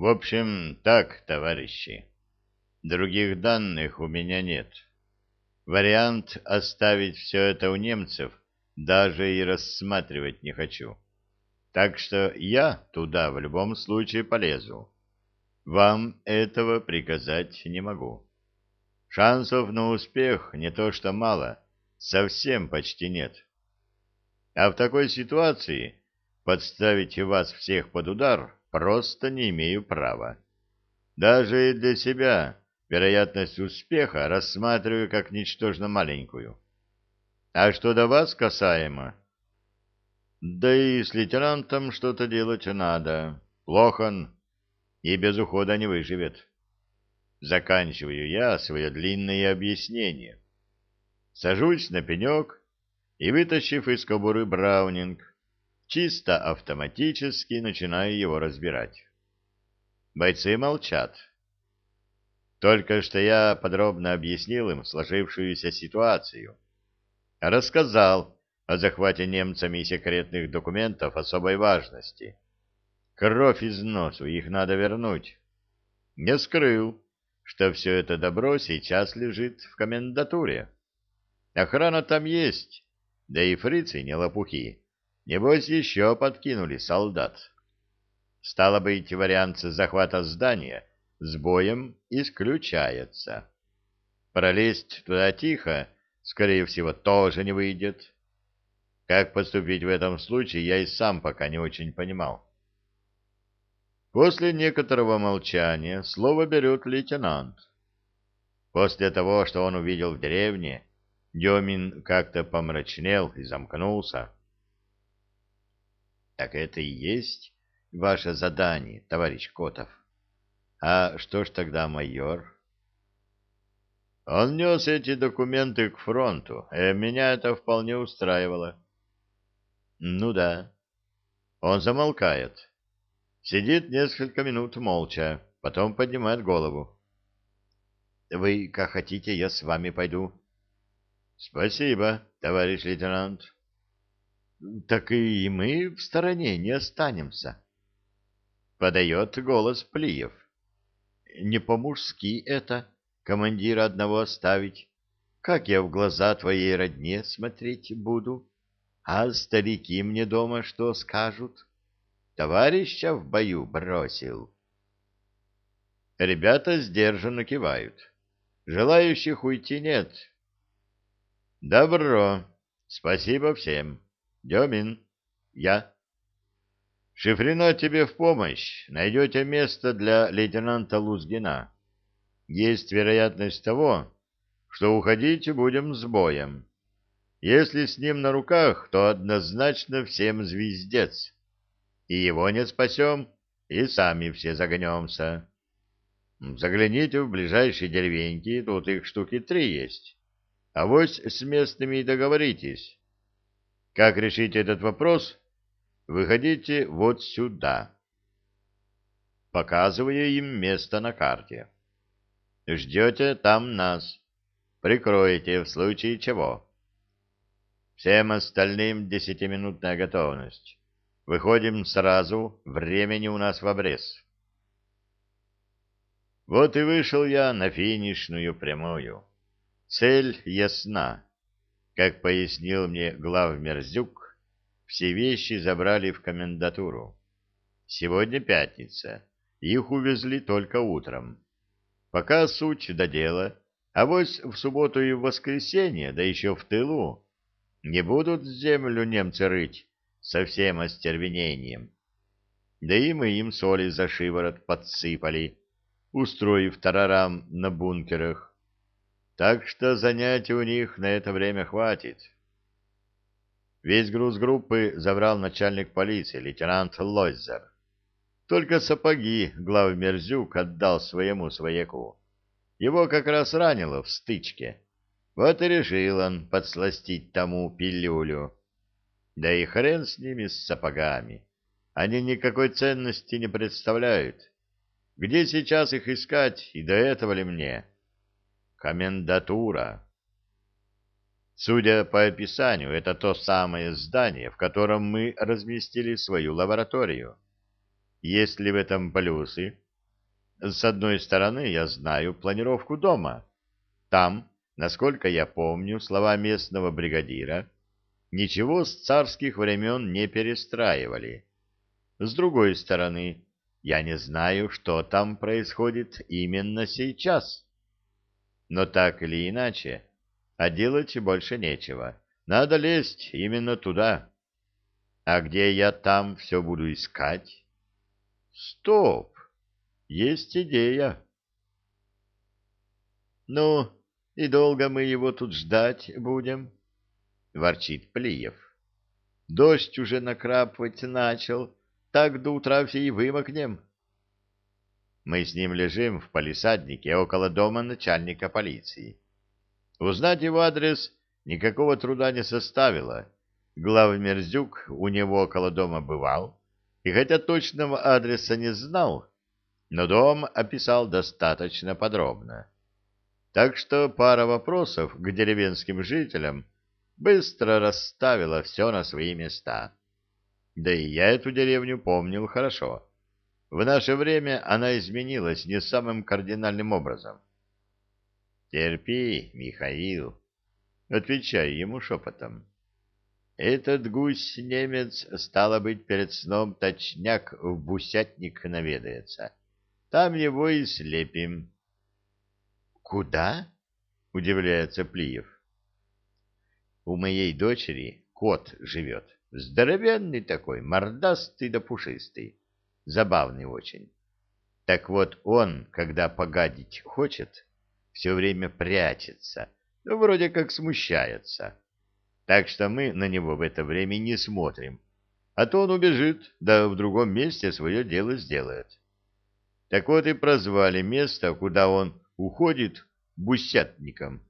В общем, так, товарищи. Других данных у меня нет. Вариант оставить все это у немцев даже и рассматривать не хочу. Так что я туда в любом случае полезу. Вам этого приказать не могу. Шансов на успех не то что мало, совсем почти нет. А в такой ситуации подставить вас всех под удар просто не имею права. Даже и для себя вероятность успеха рассматриваю как ничтожно маленькую. А что до вас касаемо? Да и с лейтенантом что-то делать надо. Плохо и без ухода не выживет. Заканчиваю я свое длинное объяснение. Сажусь на пенек и, вытащив из кобуры браунинг, чисто автоматически начинаю его разбирать. Бойцы молчат. Только что я подробно объяснил им сложившуюся ситуацию. Рассказал о захвате немцами секретных документов особой важности. Кровь из носу, их надо вернуть. Не скрыл, что все это добро сейчас лежит в комендатуре. Охрана там есть, да и фрицы не лопухи. Небось, еще подкинули солдат. Стало быть, вариант захвата здания с боем исключается. Пролезть туда тихо, скорее всего, тоже не выйдет. Как поступить в этом случае, я и сам пока не очень понимал. После некоторого молчания слово берет лейтенант. После того, что он увидел в деревне, Демин как-то помрачнел и замкнулся. Так это и есть ваше задание, товарищ Котов. А что ж тогда майор? Он нес эти документы к фронту, и меня это вполне устраивало. Ну да. Он замолкает. Сидит несколько минут молча, потом поднимает голову. Вы как хотите, я с вами пойду. Спасибо, товарищ лейтенант. Так и мы в стороне не останемся. Подает голос Плиев. Не по-мужски это, командира одного оставить. Как я в глаза твоей родне смотреть буду? А старики мне дома что скажут? Товарища в бою бросил. Ребята сдержанно кивают. Желающих уйти нет. Добро. Спасибо всем. Демин, я. Шифрина тебе в помощь. Найдете место для лейтенанта Лузгина. Есть вероятность того, что уходить будем с боем. Если с ним на руках, то однозначно всем звездец. И его не спасем, и сами все загнемся. Загляните в ближайшие деревеньки, тут их штуки три есть. А вось с местными и договоритесь. Как решить этот вопрос? Выходите вот сюда. Показываю им место на карте. Ждете там нас. Прикроете в случае чего. Всем остальным десятиминутная готовность. Выходим сразу, времени у нас в обрез. Вот и вышел я на финишную прямую. Цель ясна. Как пояснил мне главмерзюк, все вещи забрали в комендатуру. Сегодня пятница, их увезли только утром. Пока суть до дела, а вось в субботу и в воскресенье, да еще в тылу, не будут землю немцы рыть со всем остервенением. Да и мы им соли за шиворот подсыпали, устроив тарарам на бункерах. Так что занятий у них на это время хватит. Весь груз группы забрал начальник полиции, лейтенант Лойзер. Только сапоги главмерзюк отдал своему свояку. Его как раз ранило в стычке. Вот и решил он подсластить тому пилюлю. Да и хрен с ними, с сапогами. Они никакой ценности не представляют. Где сейчас их искать, и до этого ли мне? Комендатура. Судя по описанию, это то самое здание, в котором мы разместили свою лабораторию. Есть ли в этом плюсы, С одной стороны, я знаю планировку дома. Там, насколько я помню слова местного бригадира, ничего с царских времен не перестраивали. С другой стороны, я не знаю, что там происходит именно сейчас. Но так или иначе, а делать больше нечего. Надо лезть именно туда. А где я там все буду искать? Стоп! Есть идея. Ну, и долго мы его тут ждать будем? Ворчит Плиев. Дождь уже накрапывать начал, так до утра все и вымокнем. Мы с ним лежим в палисаднике около дома начальника полиции. Узнать его адрес никакого труда не составило. Главмерзюк у него около дома бывал, и хотя точного адреса не знал, но дом описал достаточно подробно. Так что пара вопросов к деревенским жителям быстро расставила все на свои места. Да и я эту деревню помнил хорошо. В наше время она изменилась не самым кардинальным образом. «Терпи, Михаил», — отвечай ему шепотом. «Этот гусь-немец, стало быть, перед сном точняк в бусятник наведается. Там его и слепим». «Куда?» — удивляется Плиев. «У моей дочери кот живет, здоровенный такой, мордастый да пушистый забавный очень. Так вот он, когда погадить хочет, все время прячется, ну, вроде как смущается. Так что мы на него в это время не смотрим, а то он убежит, да в другом месте свое дело сделает. Так вот и прозвали место, куда он уходит, бусятником.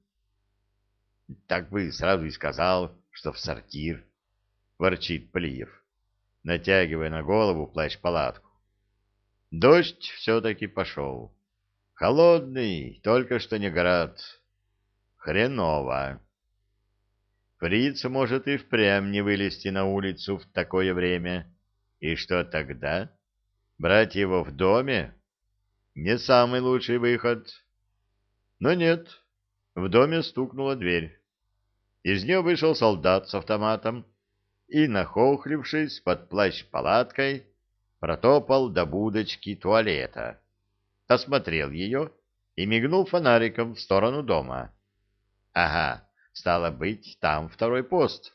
Так бы сразу и сказал, что в сортир, — ворчит Плиев, натягивая на голову плащ-палатку. Дождь все-таки пошел. Холодный, только что не град. Хреново. Фриц может и впрямь не вылезти на улицу в такое время. И что тогда? Брать его в доме? Не самый лучший выход. Но нет. В доме стукнула дверь. Из нее вышел солдат с автоматом и, нахохлившись под плащ-палаткой, протопал до будочки туалета, осмотрел ее и мигнул фонариком в сторону дома. Ага, стало быть, там второй пост.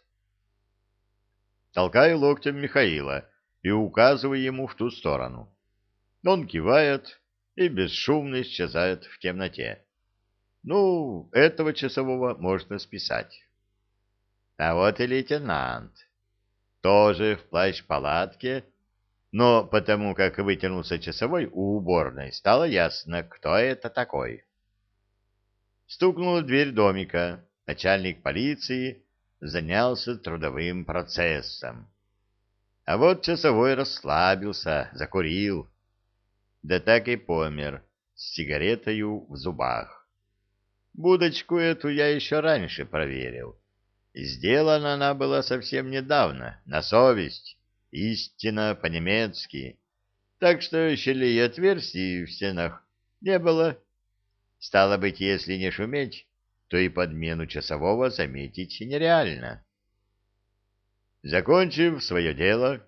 Толкаю локтем Михаила и указываю ему в ту сторону. Он кивает и бесшумно исчезает в темноте. Ну, этого часового можно списать. А вот и лейтенант. Тоже в плащ-палатке, но потому как вытянулся часовой у уборной, стало ясно, кто это такой. Стукнула дверь домика. Начальник полиции занялся трудовым процессом. А вот часовой расслабился, закурил. Да так и помер, с сигаретою в зубах. Будочку эту я еще раньше проверил. Сделана она была совсем недавно, на совесть истинно по-немецки, так что щелей и отверстий в стенах не было. Стало быть, если не шуметь, то и подмену часового заметить нереально. Закончив свое дело,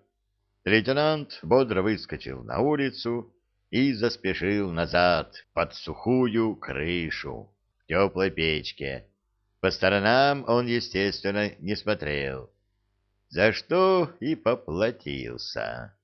лейтенант бодро выскочил на улицу и заспешил назад под сухую крышу в теплой печке. По сторонам он, естественно, не смотрел за что и поплатился.